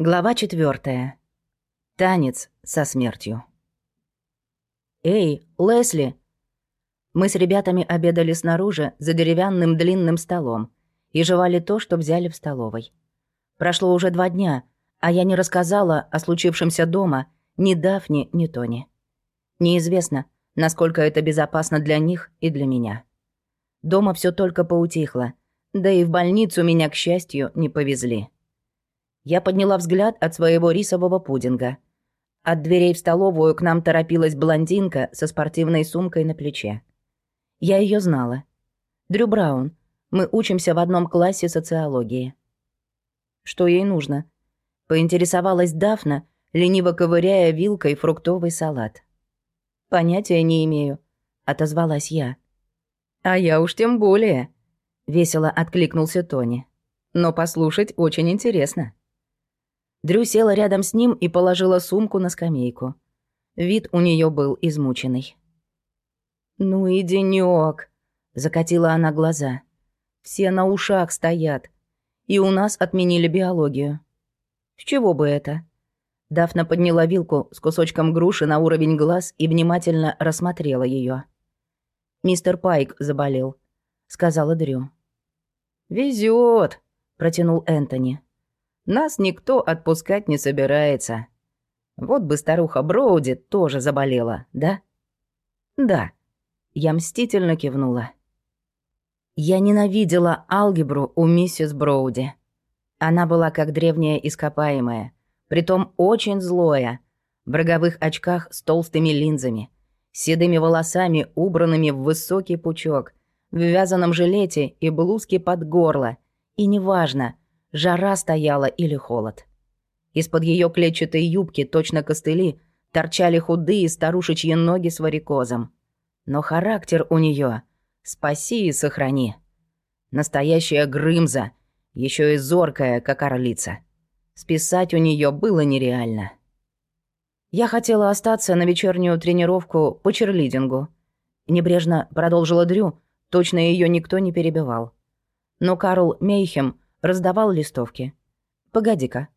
Глава четвертая. Танец со смертью. «Эй, Лесли!» Мы с ребятами обедали снаружи за деревянным длинным столом и жевали то, что взяли в столовой. Прошло уже два дня, а я не рассказала о случившемся дома ни Дафне, ни Тони. Неизвестно, насколько это безопасно для них и для меня. Дома все только поутихло, да и в больницу меня, к счастью, не повезли. Я подняла взгляд от своего рисового пудинга. От дверей в столовую к нам торопилась блондинка со спортивной сумкой на плече. Я ее знала. Дрю Браун. Мы учимся в одном классе социологии. Что ей нужно? Поинтересовалась Дафна, лениво ковыряя вилкой фруктовый салат. «Понятия не имею», — отозвалась я. «А я уж тем более», — весело откликнулся Тони. «Но послушать очень интересно». Дрю села рядом с ним и положила сумку на скамейку. Вид у нее был измученный. «Ну и денёк», — закатила она глаза. «Все на ушах стоят. И у нас отменили биологию». «С чего бы это?» Дафна подняла вилку с кусочком груши на уровень глаз и внимательно рассмотрела ее. «Мистер Пайк заболел», — сказала Дрю. «Везёт», — протянул Энтони. Нас никто отпускать не собирается. Вот бы старуха Броуди тоже заболела, да? Да. Я мстительно кивнула. Я ненавидела алгебру у миссис Броуди. Она была как древняя ископаемая, притом очень злое, в роговых очках с толстыми линзами, седыми волосами, убранными в высокий пучок, в вязаном жилете и блузке под горло, и неважно — жара стояла или холод. Из-под ее клетчатой юбки, точно костыли, торчали худые старушечьи ноги с варикозом. Но характер у нее спаси и сохрани. Настоящая Грымза, еще и зоркая, как орлица. Списать у нее было нереально. Я хотела остаться на вечернюю тренировку по черлидингу. Небрежно продолжила Дрю, точно ее никто не перебивал. Но Карл Мейхем раздавал листовки. «Погоди-ка».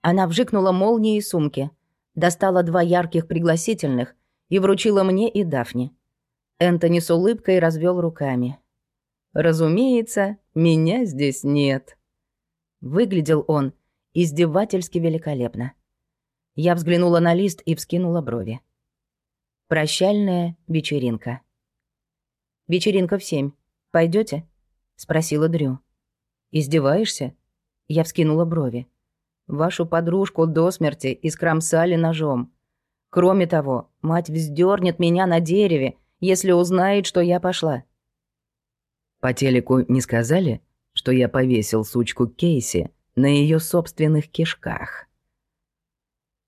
Она вжикнула молнией сумки, достала два ярких пригласительных и вручила мне и Дафне. Энтони с улыбкой развел руками. «Разумеется, меня здесь нет». Выглядел он издевательски великолепно. Я взглянула на лист и вскинула брови. Прощальная вечеринка. «Вечеринка в семь. Пойдете? спросила Дрю. «Издеваешься?» Я вскинула брови. «Вашу подружку до смерти искромсали ножом. Кроме того, мать вздернет меня на дереве, если узнает, что я пошла». «По телеку не сказали, что я повесил сучку Кейси на ее собственных кишках?»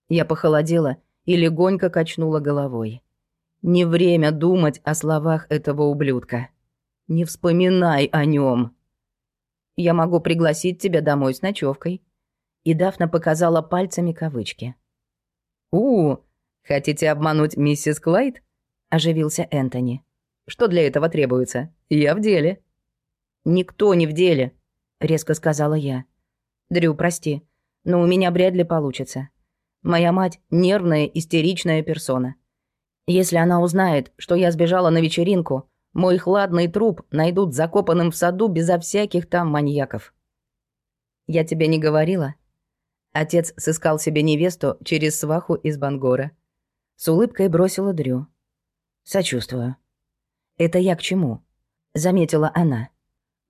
Я похолодела и легонько качнула головой. Не время думать о словах этого ублюдка. Не вспоминай о нем. Я могу пригласить тебя домой с ночевкой. И Дафна показала пальцами кавычки. «У, хотите обмануть миссис Клайд?» – оживился Энтони. «Что для этого требуется? Я в деле». «Никто не в деле», – резко сказала я. «Дрю, прости, но у меня вряд ли получится. Моя мать – нервная, истеричная персона. Если она узнает, что я сбежала на вечеринку, мой хладный труп найдут закопанным в саду безо всяких там маньяков. Я тебе не говорила? Отец сыскал себе невесту через сваху из Бангора. С улыбкой бросила Дрю. Сочувствую. Это я к чему? Заметила она.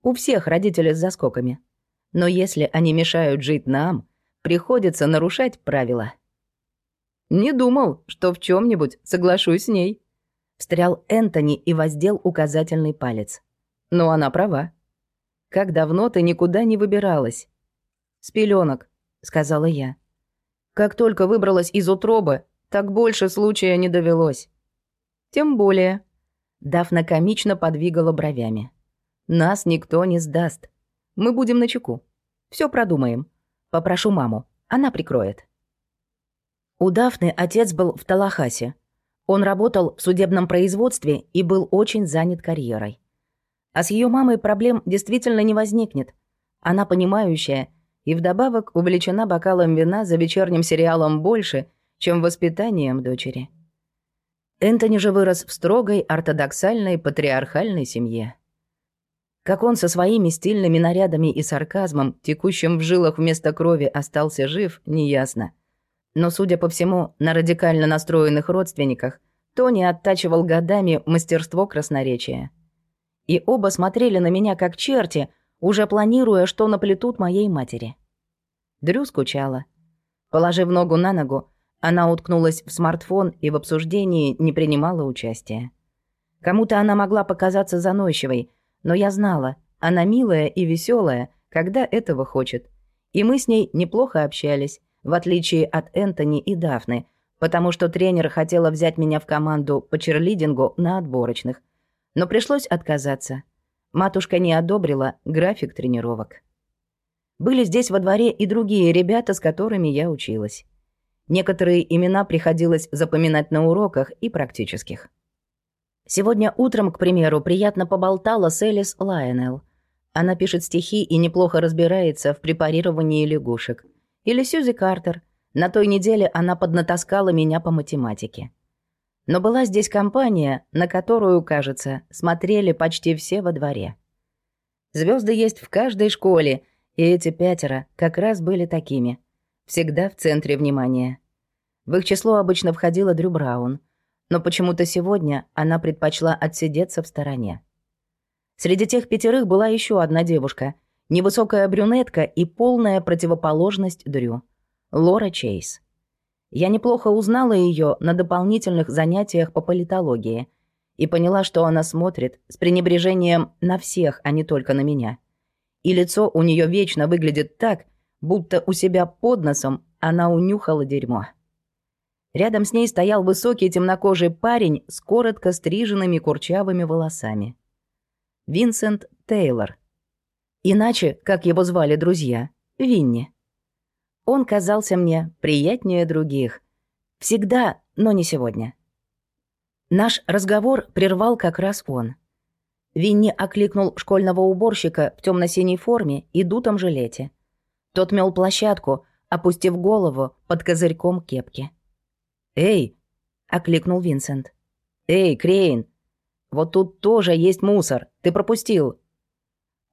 У всех родители с заскоками. Но если они мешают жить нам, приходится нарушать правила. Не думал, что в чем нибудь соглашусь с ней. Встрял Энтони и воздел указательный палец. Но она права. Как давно ты никуда не выбиралась? С пеленок, сказала я. Как только выбралась из утробы, так больше случая не довелось. Тем более. Дафна комично подвигала бровями. Нас никто не сдаст. Мы будем на чеку. Все продумаем. Попрошу маму. Она прикроет. У Дафны отец был в Талахасе, он работал в судебном производстве и был очень занят карьерой. А с ее мамой проблем действительно не возникнет. Она понимающая И вдобавок увлечена бокалом вина за вечерним сериалом больше, чем воспитанием дочери. Энтони же вырос в строгой, ортодоксальной, патриархальной семье. Как он со своими стильными нарядами и сарказмом, текущим в жилах вместо крови, остался жив, неясно. Но, судя по всему, на радикально настроенных родственниках Тони оттачивал годами мастерство красноречия. И оба смотрели на меня как черти, уже планируя, что наплетут моей матери. Дрю скучала. Положив ногу на ногу, она уткнулась в смартфон и в обсуждении не принимала участия. Кому-то она могла показаться заносчивой, но я знала, она милая и веселая, когда этого хочет. И мы с ней неплохо общались, в отличие от Энтони и Дафны, потому что тренер хотела взять меня в команду по черлидингу на отборочных. Но пришлось отказаться. Матушка не одобрила график тренировок. Были здесь во дворе и другие ребята, с которыми я училась. Некоторые имена приходилось запоминать на уроках и практических. Сегодня утром, к примеру, приятно поболтала с Элис Лайонелл. Она пишет стихи и неплохо разбирается в препарировании лягушек. Или Сьюзи Картер. На той неделе она поднатаскала меня по математике. Но была здесь компания, на которую, кажется, смотрели почти все во дворе. Звезды есть в каждой школе, и эти пятеро как раз были такими. Всегда в центре внимания. В их число обычно входила Дрю Браун, но почему-то сегодня она предпочла отсидеться в стороне. Среди тех пятерых была еще одна девушка, невысокая брюнетка и полная противоположность Дрю — Лора Чейз. Я неплохо узнала ее на дополнительных занятиях по политологии и поняла, что она смотрит с пренебрежением на всех, а не только на меня. И лицо у нее вечно выглядит так, будто у себя под носом она унюхала дерьмо. Рядом с ней стоял высокий темнокожий парень с коротко стриженными курчавыми волосами. Винсент Тейлор. Иначе, как его звали друзья, Винни. Он казался мне приятнее других. Всегда, но не сегодня. Наш разговор прервал как раз он. Винни окликнул школьного уборщика в темно синей форме и дутом жилете. Тот мел площадку, опустив голову под козырьком кепки. «Эй!» — окликнул Винсент. «Эй, Крейн! Вот тут тоже есть мусор, ты пропустил!»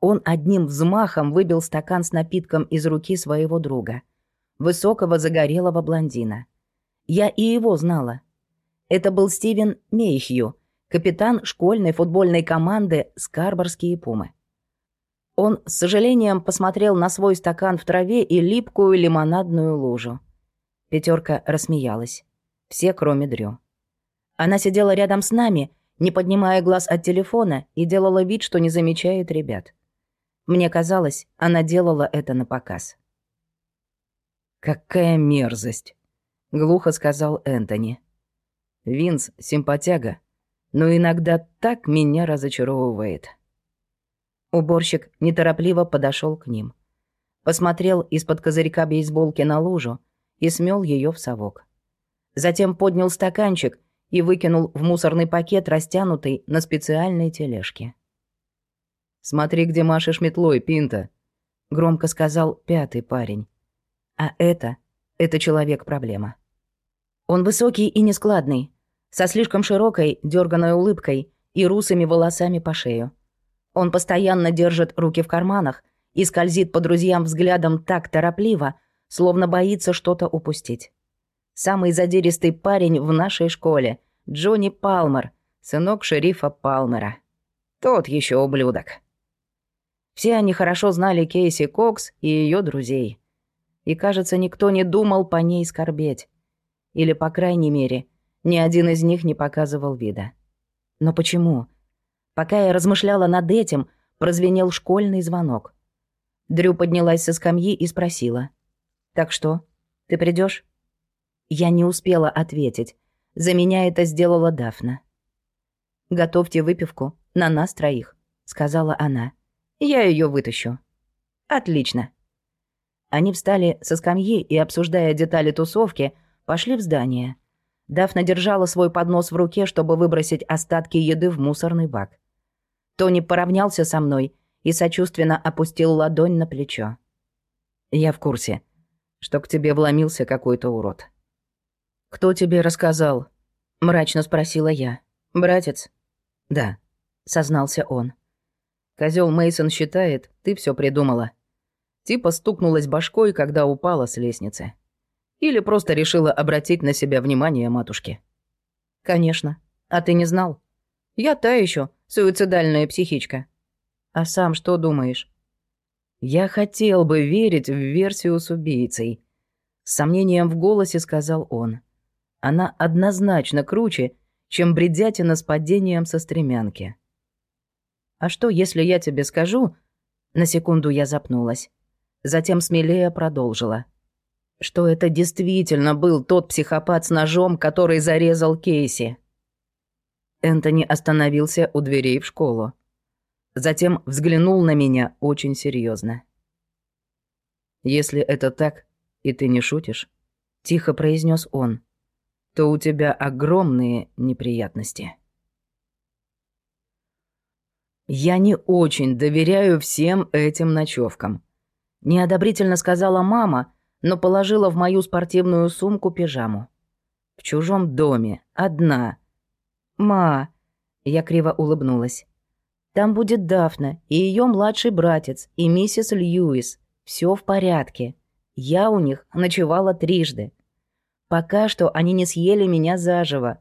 Он одним взмахом выбил стакан с напитком из руки своего друга — высокого загорелого блондина. Я и его знала. Это был Стивен Мейхью, капитан школьной футбольной команды «Скарборские пумы». Он с сожалением посмотрел на свой стакан в траве и липкую лимонадную лужу. Пятерка рассмеялась. Все, кроме Дрю. Она сидела рядом с нами, не поднимая глаз от телефона, и делала вид, что не замечает ребят. Мне казалось, она делала это на показ. «Какая мерзость!» — глухо сказал Энтони. «Винс — симпатяга, но иногда так меня разочаровывает». Уборщик неторопливо подошел к ним. Посмотрел из-под козырька бейсболки на лужу и смел ее в совок. Затем поднял стаканчик и выкинул в мусорный пакет, растянутый на специальной тележке. «Смотри, где машешь метлой, Пинта», — громко сказал пятый парень. А это... это человек-проблема. Он высокий и нескладный, со слишком широкой, дерганой улыбкой и русыми волосами по шею. Он постоянно держит руки в карманах и скользит по друзьям взглядом так торопливо, словно боится что-то упустить. Самый задиристый парень в нашей школе — Джонни Палмер, сынок шерифа Палмера. Тот еще ублюдок. Все они хорошо знали Кейси Кокс и ее друзей и, кажется, никто не думал по ней скорбеть. Или, по крайней мере, ни один из них не показывал вида. Но почему? Пока я размышляла над этим, прозвенел школьный звонок. Дрю поднялась со скамьи и спросила. «Так что, ты придешь? Я не успела ответить. За меня это сделала Дафна. «Готовьте выпивку на нас троих», — сказала она. «Я ее вытащу». «Отлично». Они встали со скамьи и, обсуждая детали тусовки, пошли в здание. Дафна держала свой поднос в руке, чтобы выбросить остатки еды в мусорный бак. Тони поравнялся со мной и сочувственно опустил ладонь на плечо. Я в курсе, что к тебе вломился какой-то урод. Кто тебе рассказал? Мрачно спросила я. Братец? Да, сознался он. Козел Мейсон считает, ты все придумала. Типа стукнулась башкой, когда упала с лестницы. Или просто решила обратить на себя внимание матушки. Конечно. А ты не знал? Я та еще суицидальная психичка. А сам что думаешь? Я хотел бы верить в версию с убийцей. С сомнением в голосе сказал он. Она однозначно круче, чем бредятина с падением со стремянки. «А что, если я тебе скажу?» На секунду я запнулась. Затем смелее продолжила. Что это действительно был тот психопат с ножом, который зарезал Кейси. Энтони остановился у дверей в школу. Затем взглянул на меня очень серьезно. «Если это так, и ты не шутишь», — тихо произнес он, — «то у тебя огромные неприятности». «Я не очень доверяю всем этим ночевкам», — неодобрительно сказала мама, но положила в мою спортивную сумку пижаму. «В чужом доме, одна». «Ма», — я криво улыбнулась, — «там будет Дафна и ее младший братец, и миссис Льюис. Все в порядке. Я у них ночевала трижды. Пока что они не съели меня заживо,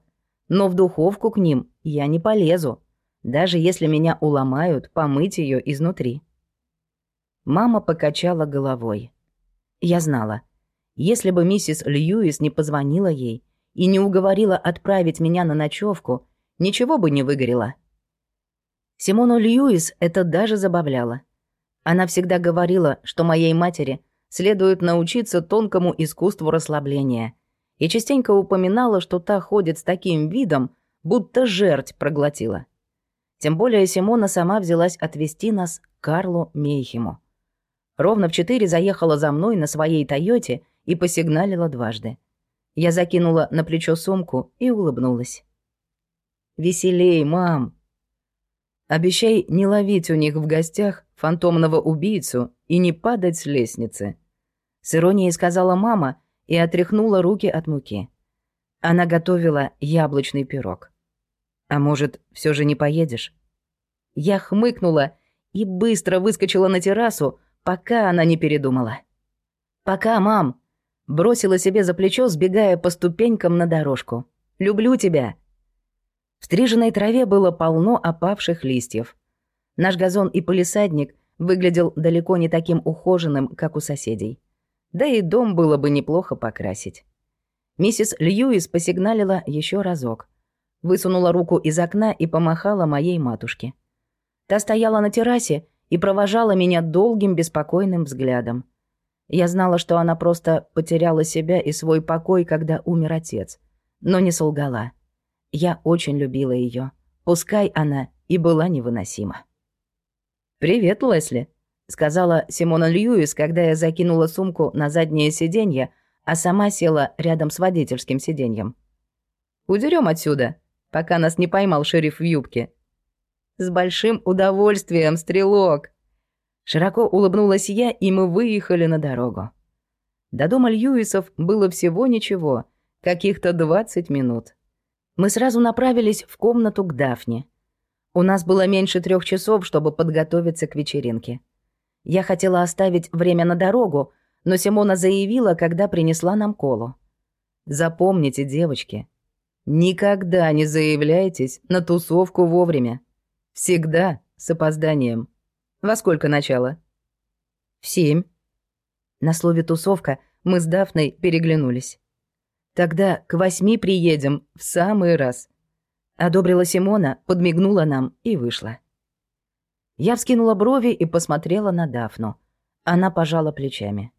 но в духовку к ним я не полезу даже если меня уломают помыть ее изнутри. Мама покачала головой. Я знала, если бы миссис Льюис не позвонила ей и не уговорила отправить меня на ночевку, ничего бы не выгорело. Симону Льюис это даже забавляло. Она всегда говорила, что моей матери следует научиться тонкому искусству расслабления, и частенько упоминала, что та ходит с таким видом, будто жерть проглотила. Тем более Симона сама взялась отвезти нас к Карлу Мейхему. Ровно в четыре заехала за мной на своей «Тойоте» и посигналила дважды. Я закинула на плечо сумку и улыбнулась. «Веселей, мам!» «Обещай не ловить у них в гостях фантомного убийцу и не падать с лестницы», — с иронией сказала мама и отряхнула руки от муки. Она готовила яблочный пирог. А может, все же не поедешь? Я хмыкнула и быстро выскочила на террасу, пока она не передумала. «Пока, мам!» Бросила себе за плечо, сбегая по ступенькам на дорожку. «Люблю тебя!» В стриженной траве было полно опавших листьев. Наш газон и полисадник выглядел далеко не таким ухоженным, как у соседей. Да и дом было бы неплохо покрасить. Миссис Льюис посигналила еще разок высунула руку из окна и помахала моей матушке. Та стояла на террасе и провожала меня долгим беспокойным взглядом. Я знала, что она просто потеряла себя и свой покой, когда умер отец, но не солгала. Я очень любила ее, пускай она и была невыносима. «Привет, Лесли», — сказала Симона Льюис, когда я закинула сумку на заднее сиденье, а сама села рядом с водительским сиденьем. «Удерем отсюда», пока нас не поймал шериф в юбке. «С большим удовольствием, стрелок!» Широко улыбнулась я, и мы выехали на дорогу. До дома Льюисов было всего ничего, каких-то 20 минут. Мы сразу направились в комнату к Дафне. У нас было меньше трех часов, чтобы подготовиться к вечеринке. Я хотела оставить время на дорогу, но Симона заявила, когда принесла нам колу. «Запомните, девочки, Никогда не заявляйтесь на тусовку вовремя. Всегда с опозданием. Во сколько начало? В семь. На слове «тусовка» мы с Дафной переглянулись. Тогда к восьми приедем в самый раз. Одобрила Симона, подмигнула нам и вышла. Я вскинула брови и посмотрела на Дафну. Она пожала плечами.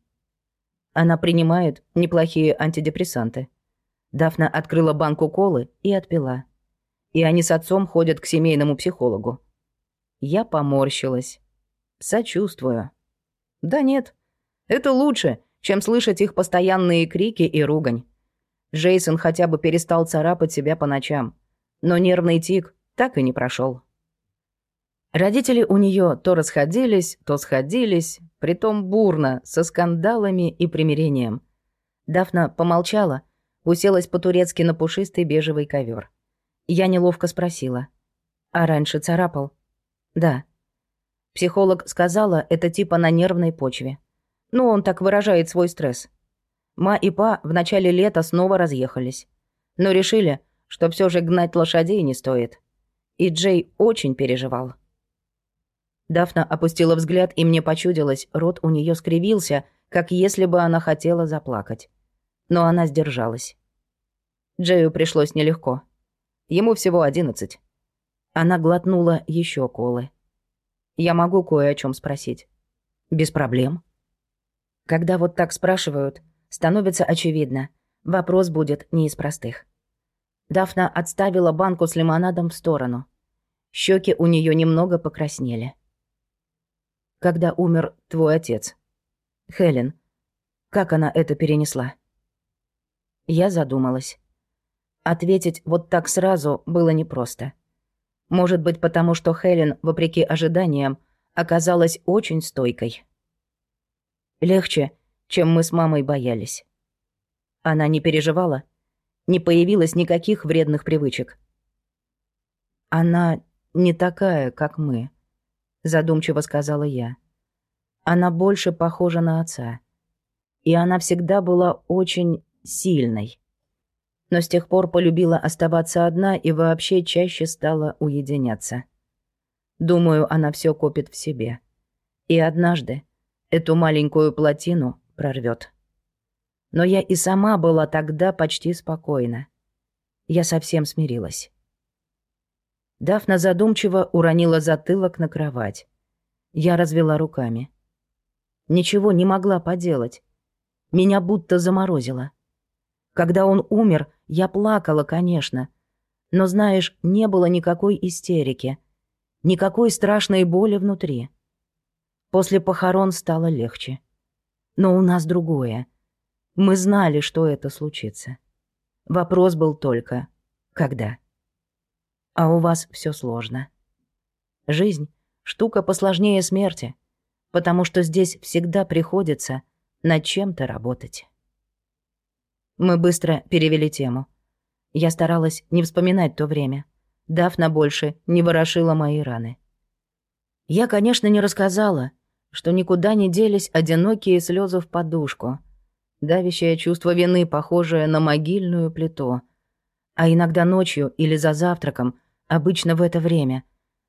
Она принимает неплохие антидепрессанты. Дафна открыла банку колы и отпила. И они с отцом ходят к семейному психологу. Я поморщилась. Сочувствую. Да нет, это лучше, чем слышать их постоянные крики и ругань. Джейсон хотя бы перестал царапать себя по ночам, но нервный тик так и не прошел. Родители у нее то расходились, то сходились, притом бурно, со скандалами и примирением. Дафна помолчала, уселась по-турецки на пушистый бежевый ковер. Я неловко спросила. «А раньше царапал?» «Да». Психолог сказала, это типа на нервной почве. Ну, он так выражает свой стресс. Ма и Па в начале лета снова разъехались. Но решили, что все же гнать лошадей не стоит. И Джей очень переживал. Дафна опустила взгляд, и мне почудилось, рот у нее скривился, как если бы она хотела заплакать. Но она сдержалась. Джею пришлось нелегко. Ему всего одиннадцать. Она глотнула еще колы. Я могу кое о чем спросить. Без проблем. Когда вот так спрашивают, становится очевидно. Вопрос будет не из простых. Дафна отставила банку с лимонадом в сторону. Щеки у нее немного покраснели когда умер твой отец. Хелен, как она это перенесла?» Я задумалась. Ответить вот так сразу было непросто. Может быть, потому что Хелен, вопреки ожиданиям, оказалась очень стойкой. Легче, чем мы с мамой боялись. Она не переживала, не появилось никаких вредных привычек. Она не такая, как мы задумчиво сказала я. Она больше похожа на отца. И она всегда была очень сильной. Но с тех пор полюбила оставаться одна и вообще чаще стала уединяться. Думаю, она все копит в себе. И однажды эту маленькую плотину прорвет. Но я и сама была тогда почти спокойна. Я совсем смирилась. Дафна задумчиво уронила затылок на кровать. Я развела руками. Ничего не могла поделать. Меня будто заморозило. Когда он умер, я плакала, конечно. Но, знаешь, не было никакой истерики. Никакой страшной боли внутри. После похорон стало легче. Но у нас другое. Мы знали, что это случится. Вопрос был только «когда?». А у вас все сложно. Жизнь — штука посложнее смерти, потому что здесь всегда приходится над чем-то работать. Мы быстро перевели тему. Я старалась не вспоминать то время. Дафна больше не ворошила мои раны. Я, конечно, не рассказала, что никуда не делись одинокие слезы в подушку, давящее чувство вины, похожее на могильную плиту, а иногда ночью или за завтраком Обычно в это время.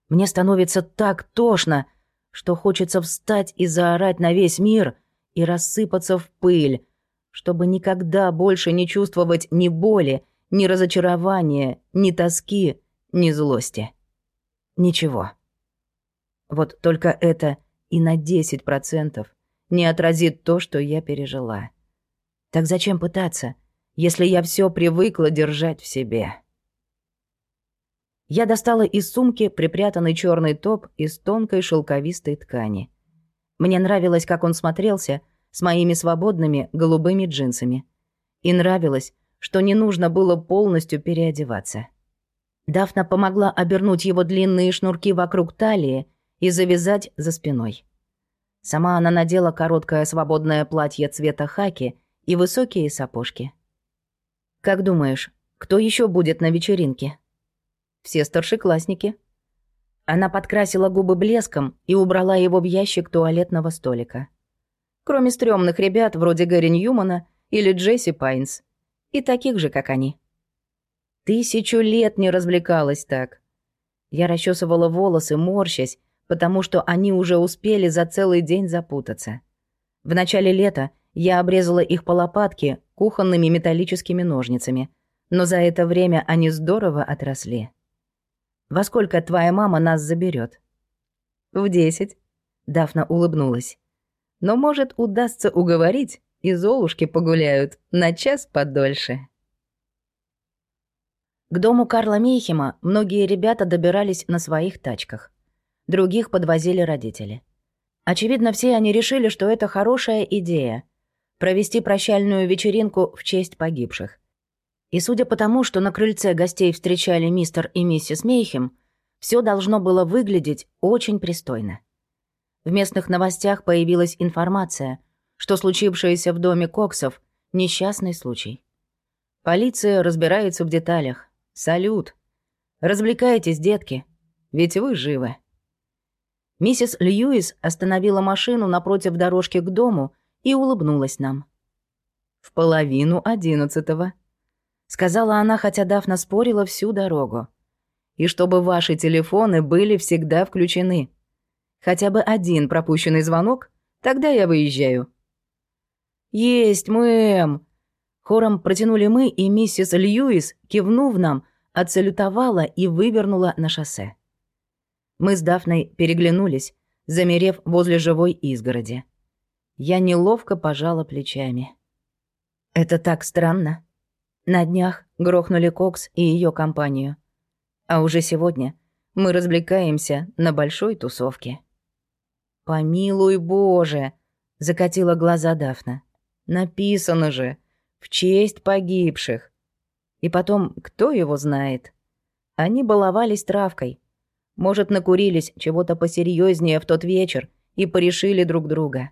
Мне становится так тошно, что хочется встать и заорать на весь мир и рассыпаться в пыль, чтобы никогда больше не чувствовать ни боли, ни разочарования, ни тоски, ни злости. Ничего. Вот только это и на 10% не отразит то, что я пережила. Так зачем пытаться, если я все привыкла держать в себе?» Я достала из сумки припрятанный черный топ из тонкой шелковистой ткани. Мне нравилось, как он смотрелся с моими свободными голубыми джинсами. И нравилось, что не нужно было полностью переодеваться. Дафна помогла обернуть его длинные шнурки вокруг талии и завязать за спиной. Сама она надела короткое свободное платье цвета хаки и высокие сапожки. «Как думаешь, кто еще будет на вечеринке?» Все старшеклассники. Она подкрасила губы блеском и убрала его в ящик туалетного столика. Кроме стрёмных ребят вроде Гэри Ньюмана или Джесси Пайнс. И таких же, как они. Тысячу лет не развлекалась так. Я расчесывала волосы, морщась, потому что они уже успели за целый день запутаться. В начале лета я обрезала их по лопатке кухонными металлическими ножницами, но за это время они здорово отросли. Во сколько твоя мама нас заберет? В десять. Дафна улыбнулась. Но, может, удастся уговорить, и Золушки погуляют на час подольше. К дому Карла Мейхема многие ребята добирались на своих тачках. Других подвозили родители. Очевидно, все они решили, что это хорошая идея — провести прощальную вечеринку в честь погибших. И судя по тому, что на крыльце гостей встречали мистер и миссис Мейхем, Все должно было выглядеть очень пристойно. В местных новостях появилась информация, что случившееся в доме Коксов — несчастный случай. Полиция разбирается в деталях. Салют. Развлекайтесь, детки, ведь вы живы. Миссис Льюис остановила машину напротив дорожки к дому и улыбнулась нам. «В половину одиннадцатого», — сказала она, хотя Дафна спорила всю дорогу и чтобы ваши телефоны были всегда включены. Хотя бы один пропущенный звонок, тогда я выезжаю». «Есть, мэм!» Хором протянули мы, и миссис Льюис, кивнув нам, отсалютовала и вывернула на шоссе. Мы с Дафной переглянулись, замерев возле живой изгороди. Я неловко пожала плечами. «Это так странно. На днях грохнули Кокс и ее компанию. А уже сегодня мы развлекаемся на большой тусовке. «Помилуй Боже!» — закатила глаза Дафна. «Написано же, в честь погибших. И потом, кто его знает? Они баловались травкой. Может, накурились чего-то посерьезнее в тот вечер и порешили друг друга.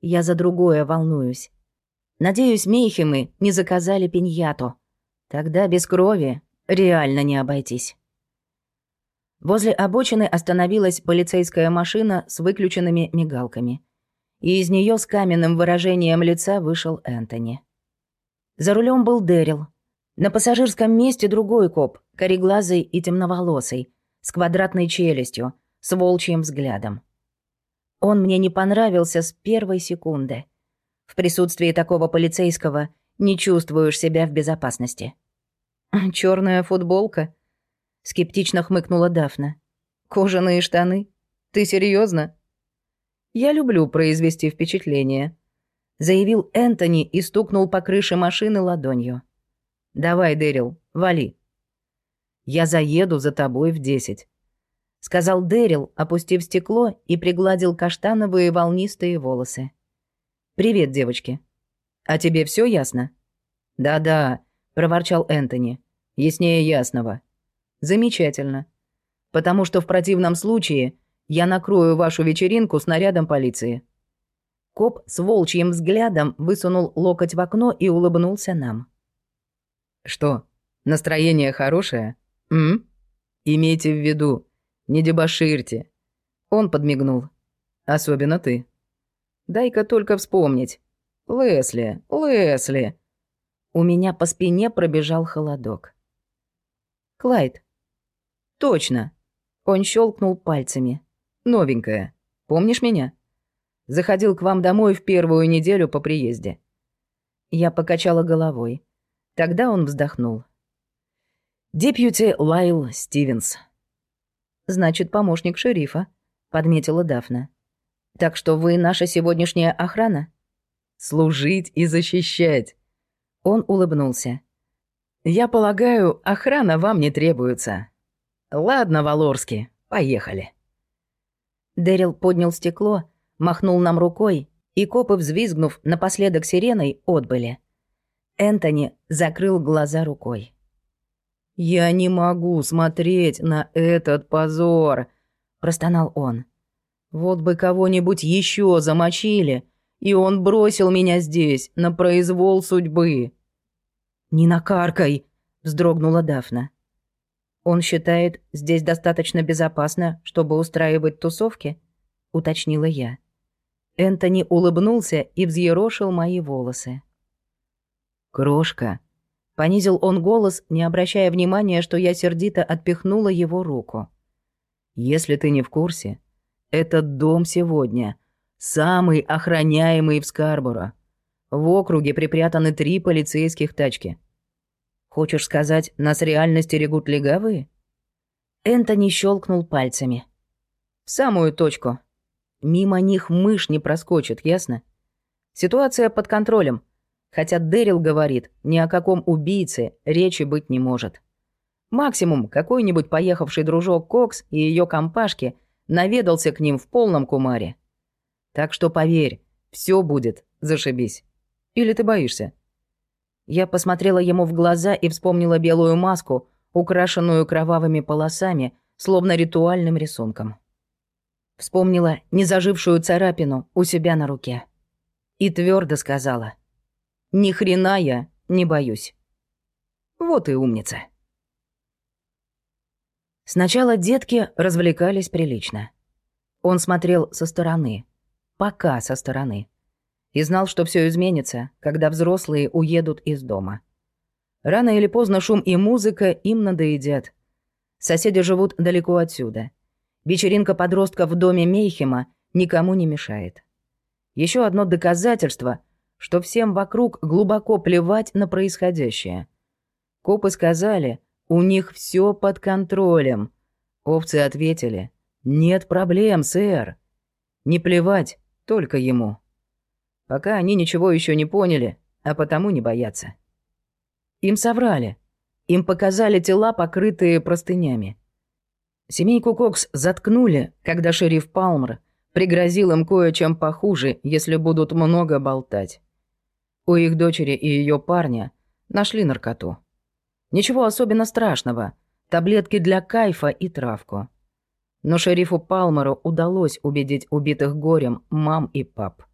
Я за другое волнуюсь. Надеюсь, Мейхемы не заказали пиньяту. Тогда без крови реально не обойтись. Возле обочины остановилась полицейская машина с выключенными мигалками. И из нее с каменным выражением лица вышел Энтони. За рулем был Дэрил. На пассажирском месте другой коп, кореглазый и темноволосый, с квадратной челюстью, с волчьим взглядом. Он мне не понравился с первой секунды. В присутствии такого полицейского не чувствуешь себя в безопасности. Черная футболка? Скептично хмыкнула Дафна. Кожаные штаны? Ты серьезно? Я люблю произвести впечатление, заявил Энтони и стукнул по крыше машины ладонью. Давай, Дэрил, вали. Я заеду за тобой в десять, сказал Дэрил, опустив стекло и пригладил каштановые волнистые волосы. Привет, девочки. А тебе все ясно? Да-да, проворчал Энтони. Яснее ясного. Замечательно. Потому что в противном случае я накрою вашу вечеринку снарядом полиции. Коп с волчьим взглядом высунул локоть в окно и улыбнулся нам. Что, настроение хорошее? М? Имейте в виду, не дебоширьте. Он подмигнул. Особенно ты. Дай-ка только вспомнить. Лесли, Лесли. У меня по спине пробежал холодок. Клайд. Точно. Он щелкнул пальцами. Новенькая. Помнишь меня? Заходил к вам домой в первую неделю по приезде. Я покачала головой. Тогда он вздохнул. Депьюти Лайл Стивенс. Значит, помощник шерифа, подметила Дафна. Так что вы наша сегодняшняя охрана? Служить и защищать. Он улыбнулся. «Я полагаю, охрана вам не требуется. Ладно, Валорски, поехали». Дэрил поднял стекло, махнул нам рукой, и копы, взвизгнув напоследок сиреной, отбыли. Энтони закрыл глаза рукой. «Я не могу смотреть на этот позор», — простонал он. «Вот бы кого-нибудь еще замочили, и он бросил меня здесь, на произвол судьбы». «Не накаркай!» — вздрогнула Дафна. «Он считает, здесь достаточно безопасно, чтобы устраивать тусовки?» — уточнила я. Энтони улыбнулся и взъерошил мои волосы. «Крошка!» — понизил он голос, не обращая внимания, что я сердито отпихнула его руку. «Если ты не в курсе, этот дом сегодня Самый охраняемый в Скарборо. В округе припрятаны три полицейских тачки. Хочешь сказать, нас реально стерегут легавые? Энтони щелкнул пальцами. В самую точку. Мимо них мышь не проскочит, ясно? Ситуация под контролем. Хотя Дэрил говорит, ни о каком убийце речи быть не может. Максимум, какой-нибудь поехавший дружок Кокс и ее компашки наведался к ним в полном кумаре. Так что поверь, все будет, зашибись. Или ты боишься?» Я посмотрела ему в глаза и вспомнила белую маску, украшенную кровавыми полосами, словно ритуальным рисунком. Вспомнила незажившую царапину у себя на руке. И твердо сказала. «Ни хрена я не боюсь». Вот и умница. Сначала детки развлекались прилично. Он смотрел со стороны. Пока со стороны. И знал, что все изменится, когда взрослые уедут из дома. Рано или поздно шум и музыка им надоедят. Соседи живут далеко отсюда. Вечеринка подростков в доме Мейхема никому не мешает. Еще одно доказательство, что всем вокруг глубоко плевать на происходящее. Копы сказали, у них все под контролем. Овцы ответили, нет проблем, сэр. Не плевать, только ему. Пока они ничего еще не поняли, а потому не боятся. Им соврали. Им показали тела, покрытые простынями. Семейку Кокс заткнули, когда шериф Палмер пригрозил им кое-чем похуже, если будут много болтать. У их дочери и ее парня нашли наркоту. Ничего особенно страшного. Таблетки для кайфа и травку. Но шерифу Палмеру удалось убедить убитых горем мам и пап.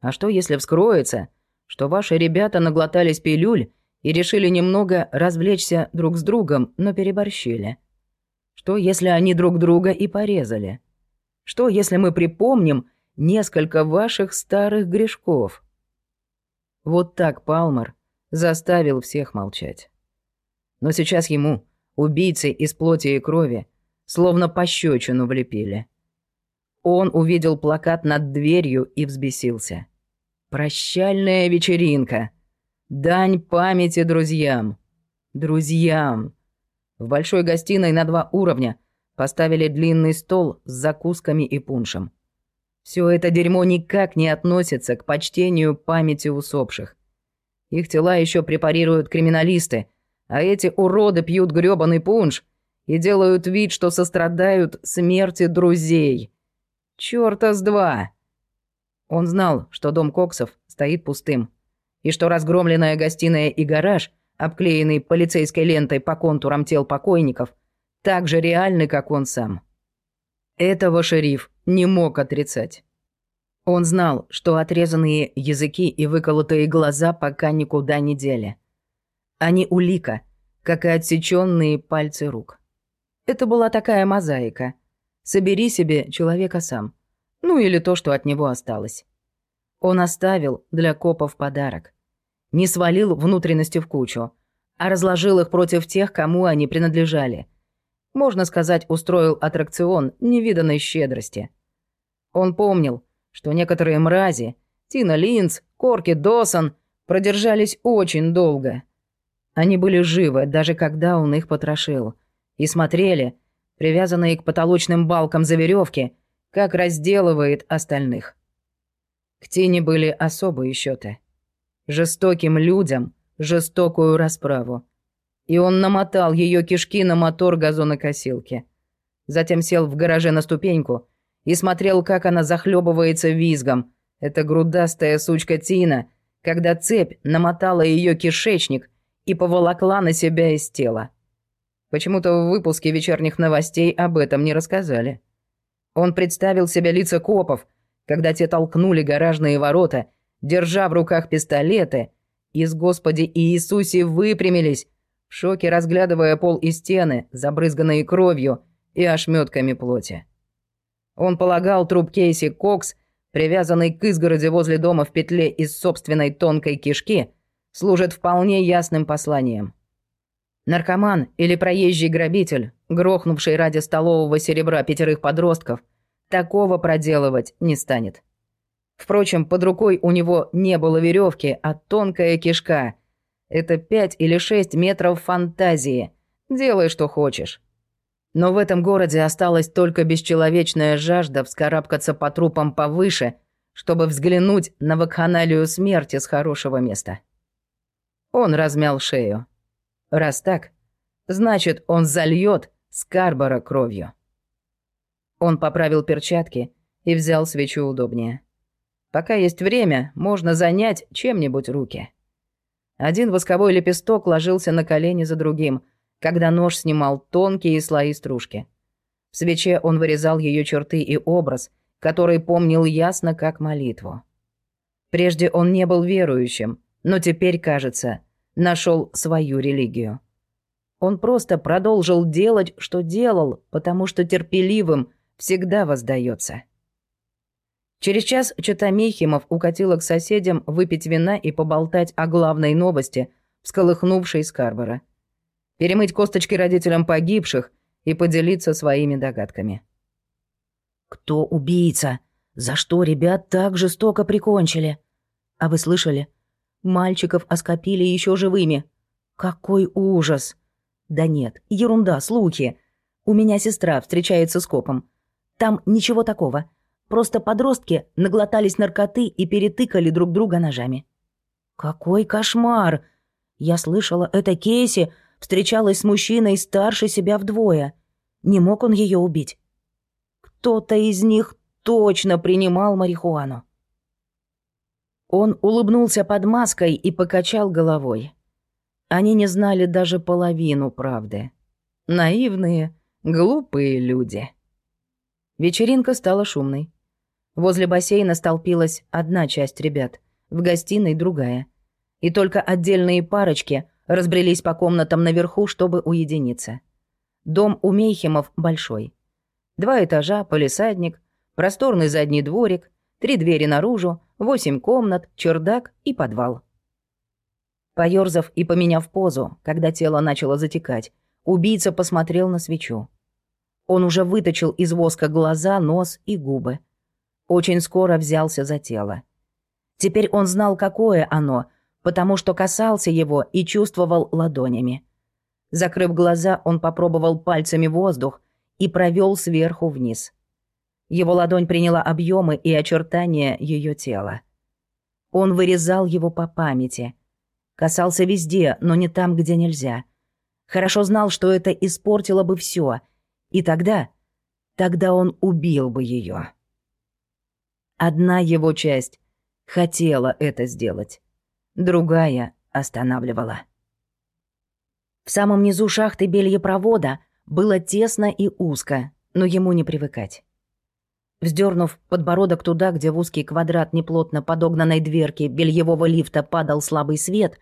А что, если вскроется, что ваши ребята наглотались пилюль и решили немного развлечься друг с другом, но переборщили? Что, если они друг друга и порезали? Что, если мы припомним несколько ваших старых грешков? Вот так Палмер заставил всех молчать. Но сейчас ему, убийце из плоти и крови, словно пощечину влепили. Он увидел плакат над дверью и взбесился. «Прощальная вечеринка. Дань памяти друзьям. Друзьям». В большой гостиной на два уровня поставили длинный стол с закусками и пуншем. Все это дерьмо никак не относится к почтению памяти усопших. Их тела еще препарируют криминалисты – а эти уроды пьют грёбаный пунш и делают вид, что сострадают смерти друзей. Чёрта с два! Он знал, что дом Коксов стоит пустым, и что разгромленная гостиная и гараж, обклеенный полицейской лентой по контурам тел покойников, так же реальны, как он сам. Этого шериф не мог отрицать. Он знал, что отрезанные языки и выколотые глаза пока никуда не дели – они улика, как и отсеченные пальцы рук. Это была такая мозаика. Собери себе человека сам. Ну или то, что от него осталось. Он оставил для копов подарок. Не свалил внутренности в кучу, а разложил их против тех, кому они принадлежали. Можно сказать, устроил аттракцион невиданной щедрости. Он помнил, что некоторые мрази, Тина Линц, Корки Досон, продержались очень долго – они были живы, даже когда он их потрошил. И смотрели, привязанные к потолочным балкам за веревки, как разделывает остальных. К тени были особые счеты. Жестоким людям жестокую расправу. И он намотал ее кишки на мотор газонокосилки. Затем сел в гараже на ступеньку и смотрел, как она захлебывается визгом. Эта грудастая сучка Тина, когда цепь намотала ее кишечник – и поволокла на себя из тела. Почему-то в выпуске вечерних новостей об этом не рассказали. Он представил себе лица копов, когда те толкнули гаражные ворота, держа в руках пистолеты, и с Господи Иисусе выпрямились, в шоке разглядывая пол и стены, забрызганные кровью и ошметками плоти. Он полагал труп Кейси Кокс, привязанный к изгороди возле дома в петле из собственной тонкой кишки, служит вполне ясным посланием. Наркоман или проезжий грабитель, грохнувший ради столового серебра пятерых подростков, такого проделывать не станет. Впрочем, под рукой у него не было веревки, а тонкая кишка. Это пять или шесть метров фантазии. Делай, что хочешь. Но в этом городе осталась только бесчеловечная жажда вскарабкаться по трупам повыше, чтобы взглянуть на вакханалию смерти с хорошего места. Он размял шею. Раз так, значит, он зальет Скарбора кровью. Он поправил перчатки и взял свечу удобнее. Пока есть время, можно занять чем-нибудь руки. Один восковой лепесток ложился на колени за другим, когда нож снимал тонкие слои стружки. В свече он вырезал ее черты и образ, который помнил ясно как молитву. Прежде он не был верующим, но теперь, кажется, нашел свою религию. Он просто продолжил делать, что делал, потому что терпеливым всегда воздается. Через час Чета Мейхимов укатила к соседям выпить вина и поболтать о главной новости, всколыхнувшей Скарбора. Перемыть косточки родителям погибших и поделиться своими догадками. «Кто убийца? За что ребят так жестоко прикончили? А вы слышали? Мальчиков оскопили еще живыми. Какой ужас!» «Да нет, ерунда, слухи. У меня сестра встречается с копом. Там ничего такого. Просто подростки наглотались наркоты и перетыкали друг друга ножами». «Какой кошмар! Я слышала, это Кейси встречалась с мужчиной старше себя вдвое. Не мог он ее убить? Кто-то из них точно принимал марихуану». Он улыбнулся под маской и покачал головой. Они не знали даже половину правды. Наивные, глупые люди. Вечеринка стала шумной. Возле бассейна столпилась одна часть ребят, в гостиной другая. И только отдельные парочки разбрелись по комнатам наверху, чтобы уединиться. Дом у Мейхемов большой. Два этажа, полисадник, просторный задний дворик, три двери наружу, восемь комнат, чердак и подвал. Поёрзав и поменяв позу, когда тело начало затекать, убийца посмотрел на свечу. Он уже выточил из воска глаза, нос и губы. Очень скоро взялся за тело. Теперь он знал, какое оно, потому что касался его и чувствовал ладонями. Закрыв глаза, он попробовал пальцами воздух и провел сверху вниз. Его ладонь приняла объемы и очертания ее тела. Он вырезал его по памяти, Касался везде, но не там, где нельзя. Хорошо знал, что это испортило бы все. И тогда... Тогда он убил бы ее. Одна его часть хотела это сделать. Другая останавливала. В самом низу шахты бельепровода было тесно и узко, но ему не привыкать. Вздернув подбородок туда, где в узкий квадрат неплотно подогнанной дверки бельевого лифта падал слабый свет,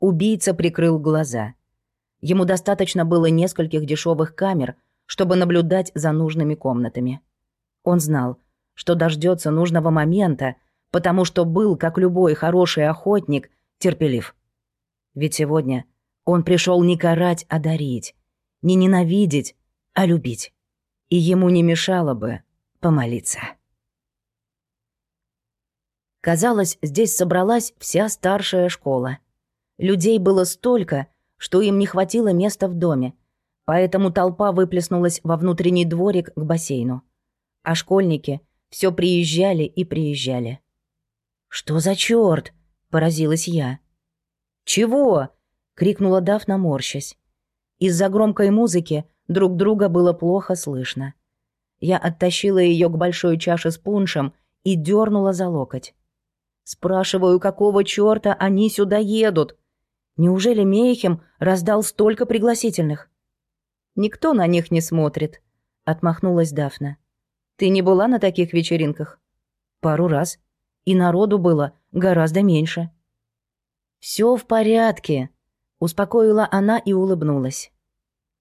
Убийца прикрыл глаза. Ему достаточно было нескольких дешевых камер, чтобы наблюдать за нужными комнатами. Он знал, что дождется нужного момента, потому что был, как любой хороший охотник, терпелив. Ведь сегодня он пришел не карать, а дарить, не ненавидеть, а любить. И ему не мешало бы помолиться. Казалось, здесь собралась вся старшая школа — Людей было столько, что им не хватило места в доме, поэтому толпа выплеснулась во внутренний дворик к бассейну. А школьники все приезжали и приезжали. «Что за черт? поразилась я. «Чего?» — крикнула Дафна, морщась. Из-за громкой музыки друг друга было плохо слышно. Я оттащила ее к большой чаше с пуншем и дернула за локоть. Спрашиваю, какого черта они сюда едут? Неужели Мейхем раздал столько пригласительных? Никто на них не смотрит, отмахнулась Дафна. Ты не была на таких вечеринках? Пару раз. И народу было гораздо меньше. Все в порядке, успокоила она и улыбнулась.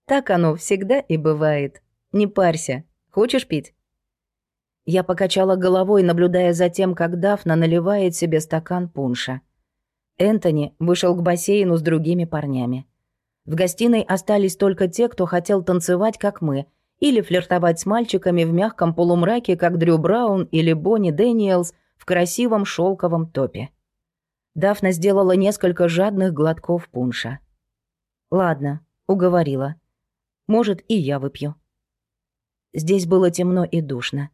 Так оно всегда и бывает. Не парься. Хочешь пить? Я покачала головой, наблюдая за тем, как Дафна наливает себе стакан пунша. Энтони вышел к бассейну с другими парнями. В гостиной остались только те, кто хотел танцевать, как мы, или флиртовать с мальчиками в мягком полумраке, как Дрю Браун или Бонни Дэниелс в красивом шелковом топе. Дафна сделала несколько жадных глотков пунша. «Ладно», — уговорила. «Может, и я выпью». Здесь было темно и душно.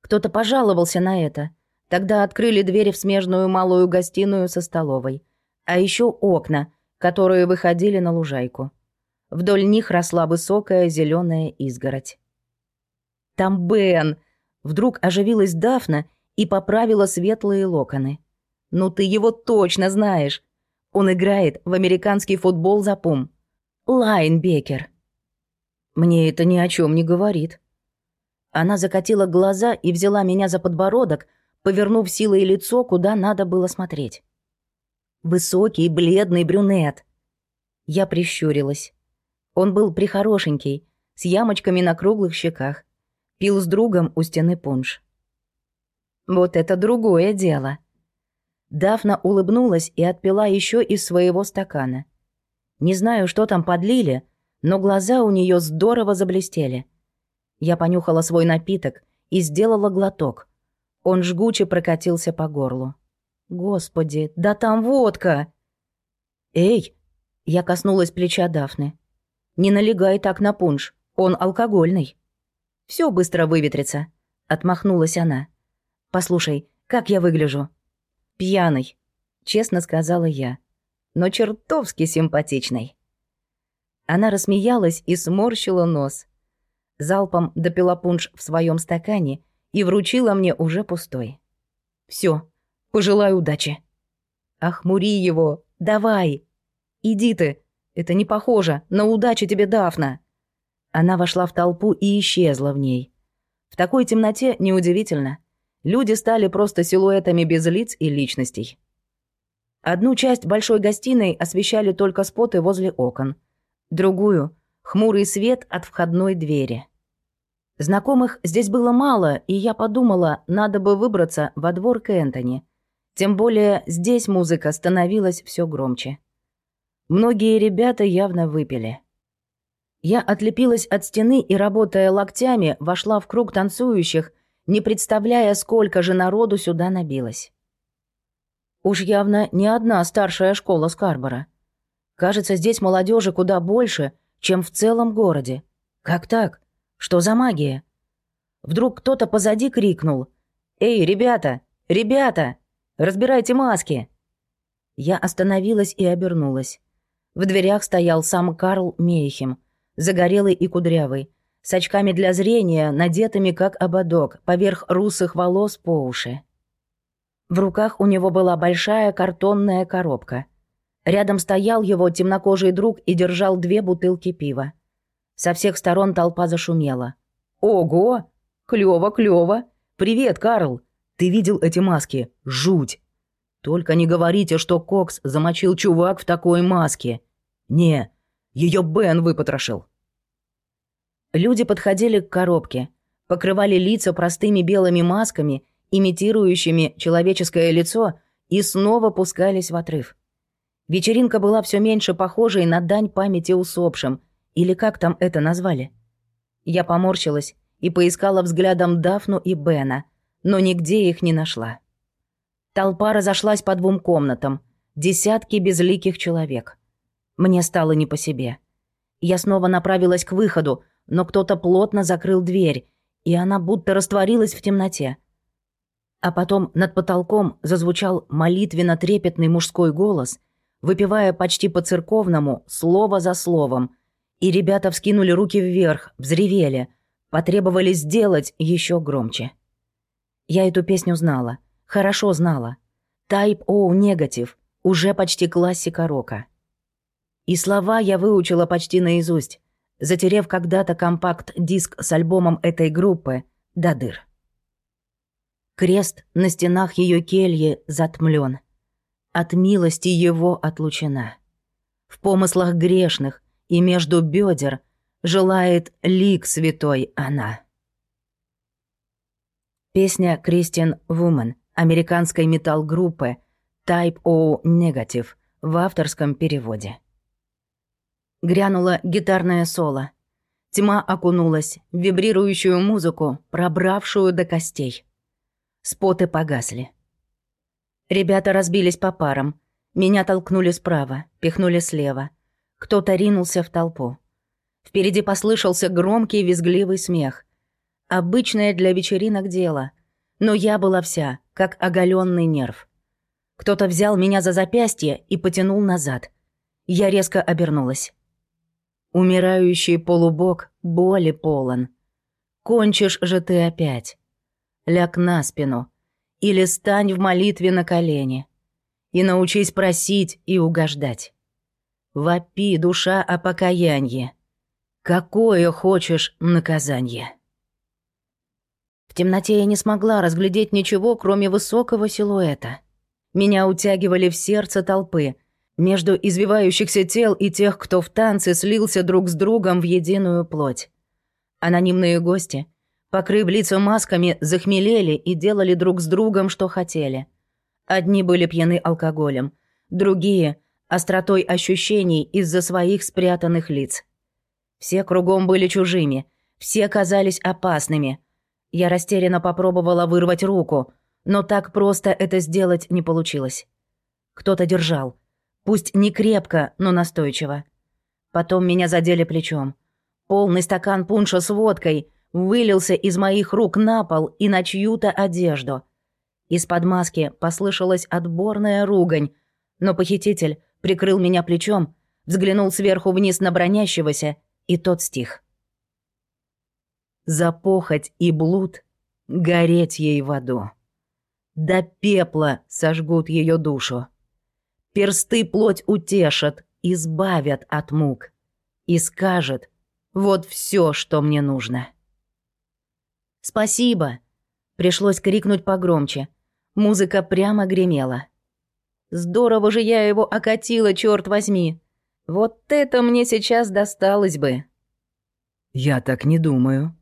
Кто-то пожаловался на это — Тогда открыли двери в смежную малую гостиную со столовой. А еще окна, которые выходили на лужайку. Вдоль них росла высокая зеленая изгородь. «Там Бен!» Вдруг оживилась Дафна и поправила светлые локоны. «Ну ты его точно знаешь. Он играет в американский футбол за пум. Лайнбекер». «Мне это ни о чем не говорит. Она закатила глаза и взяла меня за подбородок, повернув силой лицо, куда надо было смотреть. Высокий, бледный брюнет. Я прищурилась. Он был прихорошенький, с ямочками на круглых щеках. Пил с другом у стены пунш. Вот это другое дело. Дафна улыбнулась и отпила еще из своего стакана. Не знаю, что там подлили, но глаза у нее здорово заблестели. Я понюхала свой напиток и сделала глоток. Он жгуче прокатился по горлу. Господи, да там водка! Эй! Я коснулась плеча Дафны. Не налегай так на пунш, он алкогольный. Все быстро выветрится, отмахнулась она. Послушай, как я выгляжу? Пьяный, честно сказала я, но чертовски симпатичный. Она рассмеялась и сморщила нос. Залпом допила пунш в своем стакане и вручила мне уже пустой. Все, пожелай удачи. Охмури его, давай. Иди ты, это не похоже на удачу тебе, Дафна. Она вошла в толпу и исчезла в ней. В такой темноте неудивительно. Люди стали просто силуэтами без лиц и личностей. Одну часть большой гостиной освещали только споты возле окон. Другую — хмурый свет от входной двери. Знакомых здесь было мало, и я подумала, надо бы выбраться во двор к Энтони. Тем более здесь музыка становилась все громче. Многие ребята явно выпили. Я отлепилась от стены и, работая локтями, вошла в круг танцующих, не представляя, сколько же народу сюда набилось. Уж явно не одна старшая школа Скарбора. Кажется, здесь молодежи куда больше, чем в целом городе. Как так? Что за магия? Вдруг кто-то позади крикнул. «Эй, ребята! Ребята! Разбирайте маски!» Я остановилась и обернулась. В дверях стоял сам Карл Мейхем, загорелый и кудрявый, с очками для зрения, надетыми как ободок, поверх русых волос по уши. В руках у него была большая картонная коробка. Рядом стоял его темнокожий друг и держал две бутылки пива. Со всех сторон толпа зашумела. «Ого! Клёво, клёво! Привет, Карл! Ты видел эти маски? Жуть! Только не говорите, что Кокс замочил чувак в такой маске. Не, ее Бен выпотрошил». Люди подходили к коробке, покрывали лица простыми белыми масками, имитирующими человеческое лицо, и снова пускались в отрыв. Вечеринка была все меньше похожей на дань памяти усопшим – или как там это назвали? Я поморщилась и поискала взглядом Дафну и Бена, но нигде их не нашла. Толпа разошлась по двум комнатам, десятки безликих человек. Мне стало не по себе. Я снова направилась к выходу, но кто-то плотно закрыл дверь, и она будто растворилась в темноте. А потом над потолком зазвучал молитвенно-трепетный мужской голос, выпивая почти по-церковному, слово за словом — и ребята вскинули руки вверх, взревели, потребовали сделать еще громче. Я эту песню знала, хорошо знала. Type O негатив, уже почти классика рока. И слова я выучила почти наизусть, затерев когда-то компакт-диск с альбомом этой группы до дыр. Крест на стенах ее кельи затмлен, от милости его отлучена. В помыслах грешных и между бедер желает лик святой она. Песня Кристин Вумен американской метал-группы Type O Negative в авторском переводе. Грянуло гитарное соло. Тьма окунулась в вибрирующую музыку, пробравшую до костей. Споты погасли. Ребята разбились по парам. Меня толкнули справа, пихнули слева — кто-то ринулся в толпу. Впереди послышался громкий визгливый смех. Обычное для вечеринок дело. Но я была вся, как оголенный нерв. Кто-то взял меня за запястье и потянул назад. Я резко обернулась. Умирающий полубок боли полон. Кончишь же ты опять. Ляг на спину. Или стань в молитве на колени. И научись просить и угождать. Вопи, душа, о покаянье. Какое хочешь наказание? В темноте я не смогла разглядеть ничего, кроме высокого силуэта. Меня утягивали в сердце толпы, между извивающихся тел и тех, кто в танце слился друг с другом в единую плоть. Анонимные гости, покрыв лица масками, захмелели и делали друг с другом, что хотели. Одни были пьяны алкоголем, другие — остротой ощущений из-за своих спрятанных лиц. Все кругом были чужими, все казались опасными. Я растерянно попробовала вырвать руку, но так просто это сделать не получилось. Кто-то держал — Пусть не крепко, но настойчиво. Потом меня задели плечом. Полный стакан пунша с водкой вылился из моих рук на пол и на чью-то одежду. Из-под маски послышалась отборная ругань, но похититель прикрыл меня плечом, взглянул сверху вниз на бронящегося, и тот стих. За похоть и блуд гореть ей в аду. До пепла сожгут ее душу. Персты плоть утешат, избавят от мук. И скажет, вот все, что мне нужно. «Спасибо!» Пришлось крикнуть погромче. Музыка прямо гремела. «Здорово же я его окатила, черт возьми! Вот это мне сейчас досталось бы!» «Я так не думаю».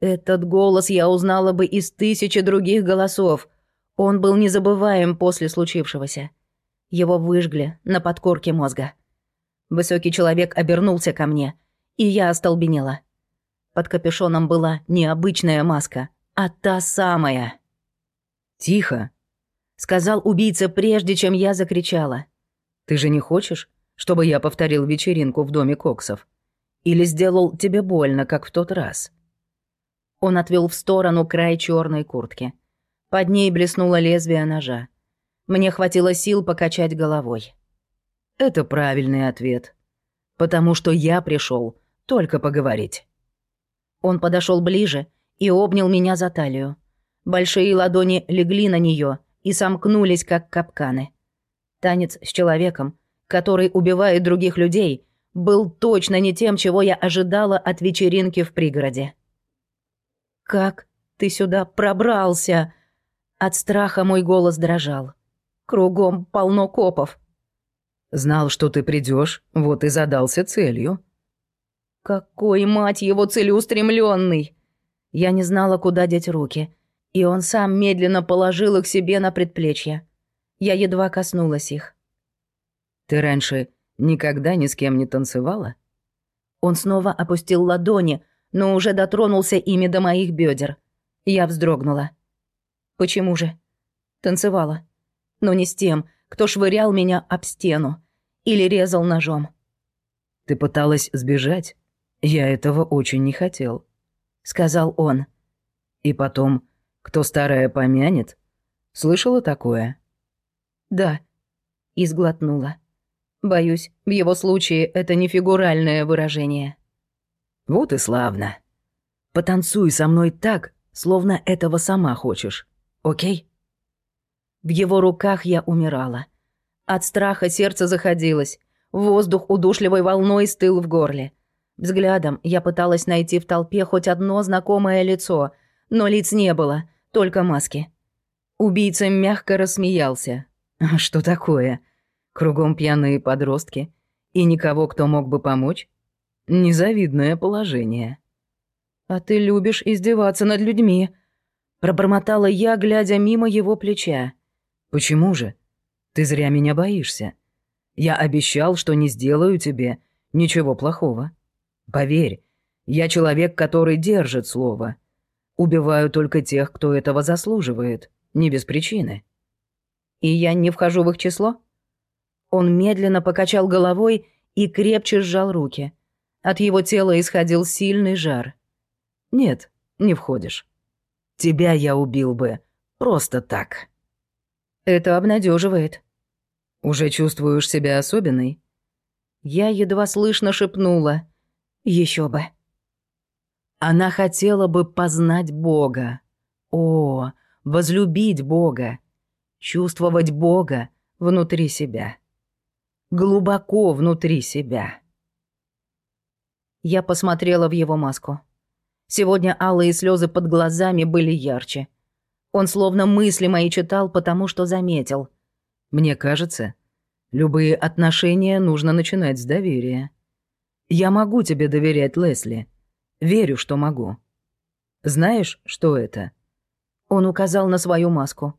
Этот голос я узнала бы из тысячи других голосов. Он был незабываем после случившегося. Его выжгли на подкорке мозга. Высокий человек обернулся ко мне, и я остолбенела. Под капюшоном была не обычная маска, а та самая. «Тихо», — сказал убийца, прежде чем я закричала. «Ты же не хочешь, чтобы я повторил вечеринку в доме Коксов? Или сделал тебе больно, как в тот раз?» Он отвел в сторону край черной куртки. Под ней блеснуло лезвие ножа. Мне хватило сил покачать головой. Это правильный ответ. Потому что я пришел только поговорить. Он подошел ближе и обнял меня за талию. Большие ладони легли на нее и сомкнулись, как капканы. Танец с человеком, который убивает других людей, был точно не тем, чего я ожидала от вечеринки в пригороде. «Как ты сюда пробрался?» От страха мой голос дрожал. Кругом полно копов. Знал, что ты придешь, вот и задался целью. Какой, мать его, целеустремленный! Я не знала, куда деть руки, и он сам медленно положил их себе на предплечье. Я едва коснулась их. Ты раньше никогда ни с кем не танцевала? Он снова опустил ладони, но уже дотронулся ими до моих бедер. Я вздрогнула. Почему же? Танцевала но не с тем, кто швырял меня об стену или резал ножом. «Ты пыталась сбежать? Я этого очень не хотел», — сказал он. «И потом, кто старое помянет? Слышала такое?» «Да», — изглотнула. «Боюсь, в его случае это не фигуральное выражение». «Вот и славно. Потанцуй со мной так, словно этого сама хочешь, окей?» В его руках я умирала. От страха сердце заходилось. Воздух удушливой волной стыл в горле. Взглядом я пыталась найти в толпе хоть одно знакомое лицо, но лиц не было, только маски. Убийца мягко рассмеялся. «А «Что такое? Кругом пьяные подростки. И никого, кто мог бы помочь? Незавидное положение». «А ты любишь издеваться над людьми», — пробормотала я, глядя мимо его плеча. «Почему же? Ты зря меня боишься. Я обещал, что не сделаю тебе ничего плохого. Поверь, я человек, который держит слово. Убиваю только тех, кто этого заслуживает, не без причины». «И я не вхожу в их число?» Он медленно покачал головой и крепче сжал руки. От его тела исходил сильный жар. «Нет, не входишь. Тебя я убил бы просто так». Это обнадеживает. Уже чувствуешь себя особенной? Я едва слышно шепнула. Еще бы. Она хотела бы познать Бога. О, возлюбить Бога. Чувствовать Бога внутри себя. Глубоко внутри себя. Я посмотрела в его маску. Сегодня алые слезы под глазами были ярче. Он словно мысли мои читал, потому что заметил. «Мне кажется, любые отношения нужно начинать с доверия. Я могу тебе доверять, Лесли. Верю, что могу. Знаешь, что это?» Он указал на свою маску.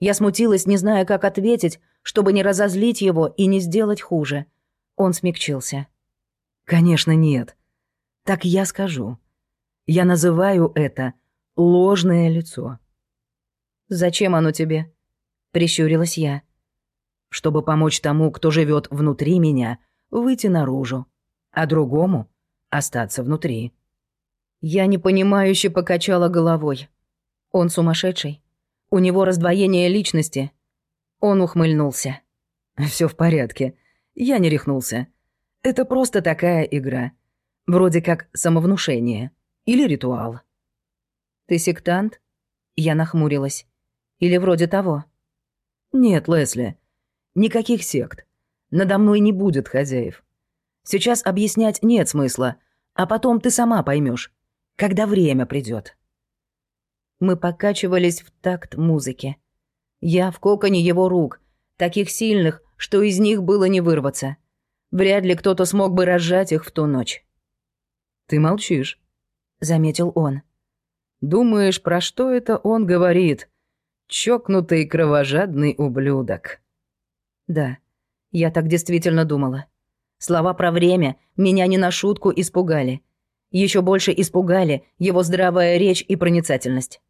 Я смутилась, не зная, как ответить, чтобы не разозлить его и не сделать хуже. Он смягчился. «Конечно, нет. Так я скажу. Я называю это ложное лицо». «Зачем оно тебе?» — прищурилась я. «Чтобы помочь тому, кто живет внутри меня, выйти наружу, а другому — остаться внутри». Я непонимающе покачала головой. Он сумасшедший. У него раздвоение личности. Он ухмыльнулся. Все в порядке. Я не рехнулся. Это просто такая игра. Вроде как самовнушение. Или ритуал. Ты сектант? Я нахмурилась. Или вроде того? Нет, Лесли. Никаких сект. Надо мной не будет хозяев. Сейчас объяснять нет смысла, а потом ты сама поймешь, когда время придет. Мы покачивались в такт музыки. Я в коконе его рук, таких сильных, что из них было не вырваться. Вряд ли кто-то смог бы разжать их в ту ночь. «Ты молчишь», — заметил он. «Думаешь, про что это он говорит? Чокнутый кровожадный ублюдок». Да, я так действительно думала. Слова про время меня не на шутку испугали. Еще больше испугали его здравая речь и проницательность.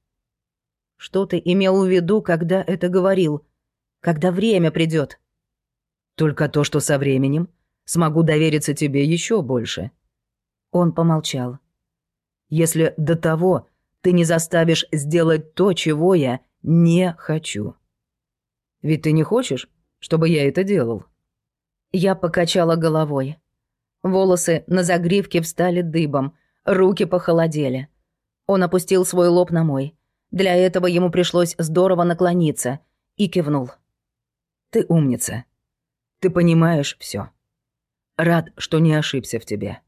Что ты имел в виду, когда это говорил? Когда время придет? Только то, что со временем смогу довериться тебе еще больше. Он помолчал. Если до того ты не заставишь сделать то, чего я не хочу. Ведь ты не хочешь, чтобы я это делал? Я покачала головой. Волосы на загривке встали дыбом, руки похолодели. Он опустил свой лоб на мой. Для этого ему пришлось здорово наклониться и кивнул. «Ты умница. Ты понимаешь все. Рад, что не ошибся в тебе.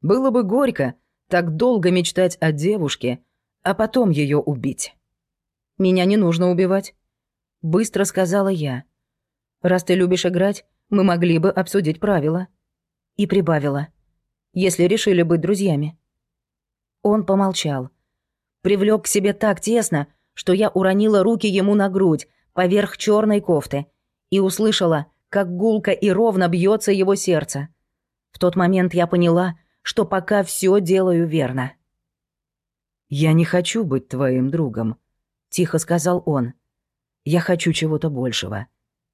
Было бы горько так долго мечтать о девушке, а потом ее убить». «Меня не нужно убивать», — быстро сказала я. «Раз ты любишь играть, мы могли бы обсудить правила». И прибавила. «Если решили быть друзьями». Он помолчал, привлек к себе так тесно, что я уронила руки ему на грудь, поверх черной кофты, и услышала, как гулко и ровно бьется его сердце. В тот момент я поняла, что пока все делаю верно. «Я не хочу быть твоим другом», — тихо сказал он. «Я хочу чего-то большего.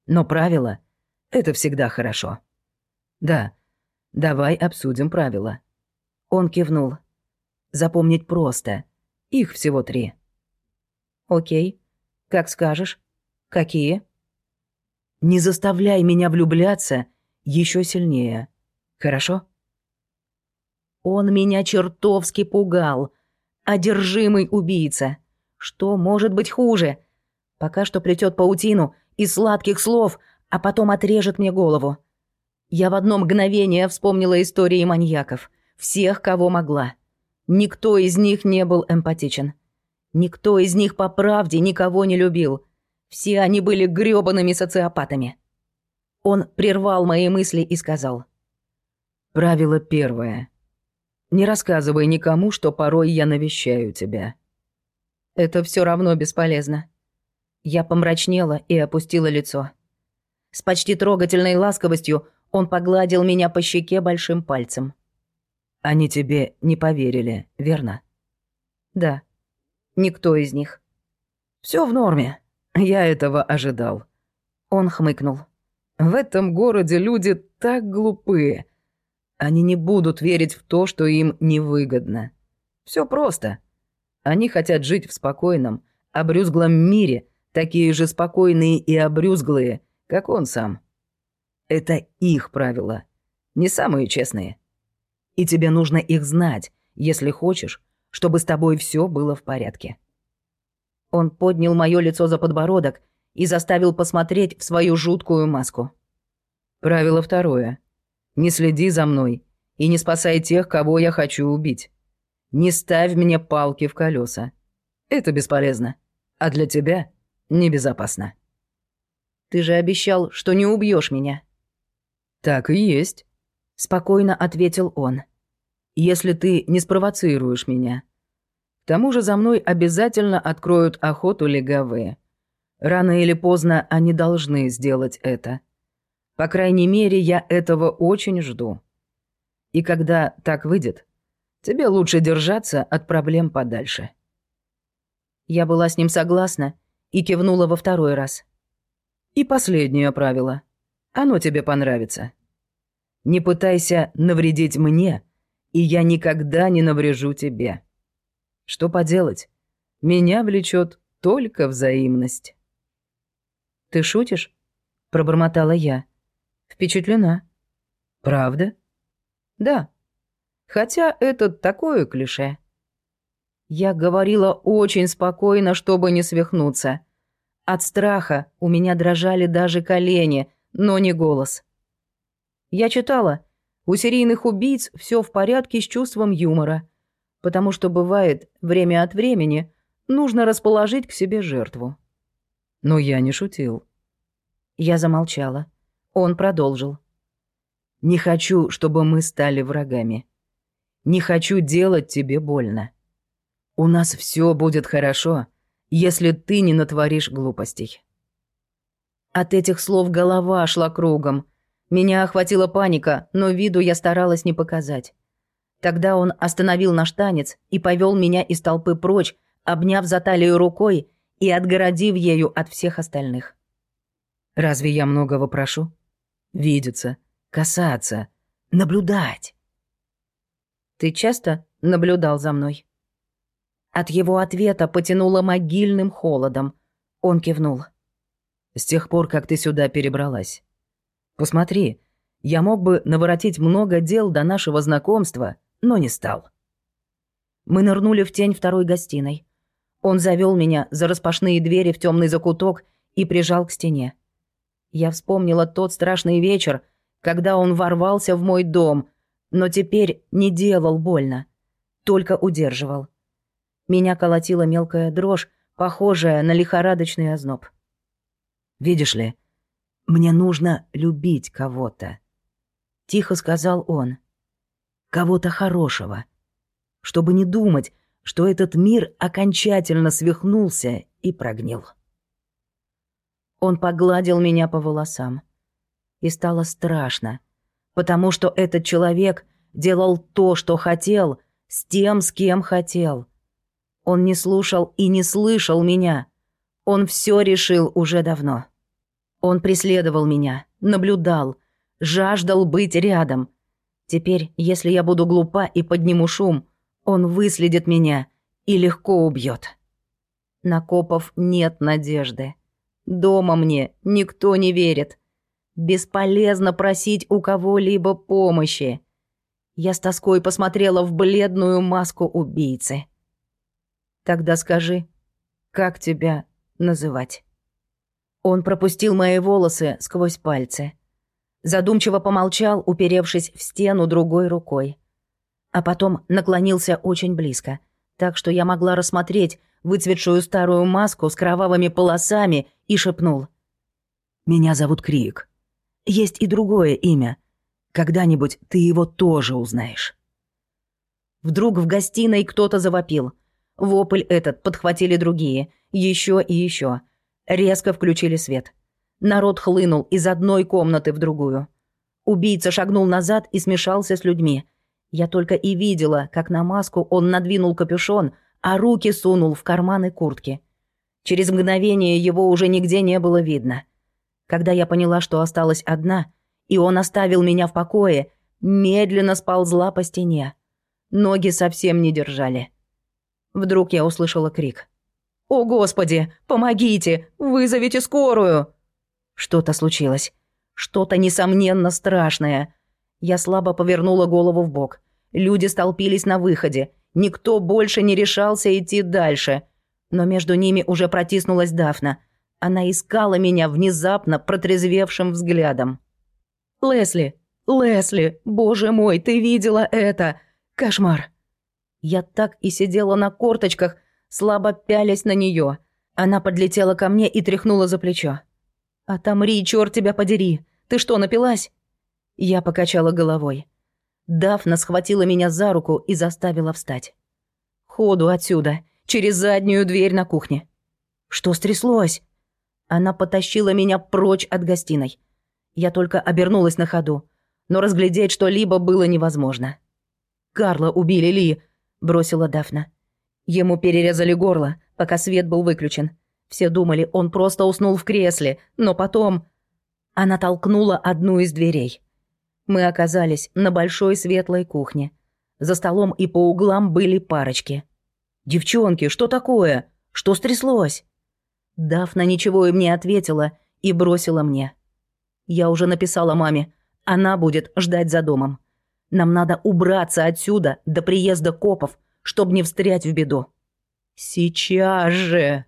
Но правила — это всегда хорошо». «Да, давай обсудим правила». Он кивнул. «Запомнить просто. Их всего три». «Окей. Как скажешь. Какие?» «Не заставляй меня влюбляться еще сильнее. Хорошо?» Он меня чертовски пугал. Одержимый убийца. Что может быть хуже? Пока что плетет паутину из сладких слов, а потом отрежет мне голову. Я в одно мгновение вспомнила истории маньяков. Всех, кого могла. Никто из них не был эмпатичен. Никто из них по правде никого не любил. Все они были грёбаными социопатами. Он прервал мои мысли и сказал. «Правило первое. Не рассказывай никому, что порой я навещаю тебя». Это все равно бесполезно. Я помрачнела и опустила лицо. С почти трогательной ласковостью он погладил меня по щеке большим пальцем. Они тебе не поверили, верно? Да. Никто из них. Все в норме. Я этого ожидал. Он хмыкнул. В этом городе люди так глупые. Они не будут верить в то, что им невыгодно. Все просто. Они хотят жить в спокойном, обрюзглом мире, такие же спокойные и обрюзглые, как он сам. Это их правила, не самые честные. И тебе нужно их знать, если хочешь, чтобы с тобой все было в порядке». Он поднял мое лицо за подбородок и заставил посмотреть в свою жуткую маску. «Правило второе. Не следи за мной и не спасай тех, кого я хочу убить. Не ставь мне палки в колеса. Это бесполезно. А для тебя небезопасно. Ты же обещал, что не убьешь меня. Так и есть, спокойно ответил он. Если ты не спровоцируешь меня. К тому же за мной обязательно откроют охоту легавые. Рано или поздно они должны сделать это. По крайней мере, я этого очень жду. И когда так выйдет, тебе лучше держаться от проблем подальше. Я была с ним согласна и кивнула во второй раз. И последнее правило. Оно тебе понравится. Не пытайся навредить мне, и я никогда не наврежу тебе. Что поделать? Меня влечет только взаимность. «Ты шутишь?» — пробормотала я. «Впечатлена». «Правда?» «Да. Хотя это такое клише». Я говорила очень спокойно, чтобы не свихнуться. От страха у меня дрожали даже колени, но не голос. Я читала, у серийных убийц все в порядке с чувством юмора, потому что бывает, время от времени нужно расположить к себе жертву. Но я не шутил. Я замолчала. Он продолжил. «Не хочу, чтобы мы стали врагами. Не хочу делать тебе больно. У нас все будет хорошо, если ты не натворишь глупостей». От этих слов голова шла кругом. Меня охватила паника, но виду я старалась не показать. Тогда он остановил наш танец и повел меня из толпы прочь, обняв за талию рукой и отгородив ею от всех остальных. Разве я многого прошу? Видеться, касаться, наблюдать. Ты часто наблюдал за мной? От его ответа потянуло могильным холодом. Он кивнул. С тех пор, как ты сюда перебралась. Посмотри, я мог бы наворотить много дел до нашего знакомства, но не стал. Мы нырнули в тень второй гостиной. Он завел меня за распашные двери в темный закуток и прижал к стене. Я вспомнила тот страшный вечер, когда он ворвался в мой дом, но теперь не делал больно, только удерживал. Меня колотила мелкая дрожь, похожая на лихорадочный озноб. «Видишь ли, мне нужно любить кого-то», — тихо сказал он. «Кого-то хорошего, чтобы не думать, что этот мир окончательно свихнулся и прогнил. Он погладил меня по волосам. И стало страшно, потому что этот человек делал то, что хотел, с тем, с кем хотел. Он не слушал и не слышал меня. Он все решил уже давно. Он преследовал меня, наблюдал, жаждал быть рядом. Теперь, если я буду глупа и подниму шум, он выследит меня и легко убьет. На копов нет надежды. Дома мне никто не верит. Бесполезно просить у кого-либо помощи. Я с тоской посмотрела в бледную маску убийцы. Тогда скажи, как тебя называть? Он пропустил мои волосы сквозь пальцы. Задумчиво помолчал, уперевшись в стену другой рукой. А потом наклонился очень близко, так что я могла рассмотреть выцветшую старую маску с кровавыми полосами и шепнул. «Меня зовут Крик. Есть и другое имя. Когда-нибудь ты его тоже узнаешь». Вдруг в гостиной кто-то завопил. Вопль этот подхватили другие, еще и еще. Резко включили свет. Народ хлынул из одной комнаты в другую. Убийца шагнул назад и смешался с людьми. Я только и видела, как на маску он надвинул капюшон, а руки сунул в карманы куртки. Через мгновение его уже нигде не было видно. Когда я поняла, что осталась одна, и он оставил меня в покое, медленно сползла по стене. Ноги совсем не держали. Вдруг я услышала крик. «О, Господи! Помогите! Вызовите скорую!» Что-то случилось. Что-то, несомненно, страшное. Я слабо повернула голову в бок. Люди столпились на выходе. Никто больше не решался идти дальше. Но между ними уже протиснулась Дафна. Она искала меня внезапно протрезвевшим взглядом. «Лесли! Лесли! Боже мой, ты видела это! Кошмар!» Я так и сидела на корточках, слабо пялясь на нее. Она подлетела ко мне и тряхнула за плечо. «Отомри, черт тебя подери! Ты что, напилась?» Я покачала головой. Дафна схватила меня за руку и заставила встать. «Ходу отсюда, через заднюю дверь на кухне». «Что стряслось?» Она потащила меня прочь от гостиной. Я только обернулась на ходу, но разглядеть что-либо было невозможно. «Карла убили Ли», — бросила Дафна. Ему перерезали горло, пока свет был выключен. Все думали, он просто уснул в кресле, но потом... Она толкнула одну из дверей. Мы оказались на большой светлой кухне. За столом и по углам были парочки. «Девчонки, что такое? Что стряслось?» Дафна ничего им не ответила и бросила мне. «Я уже написала маме. Она будет ждать за домом. Нам надо убраться отсюда до приезда копов, чтобы не встрять в беду». «Сейчас же!»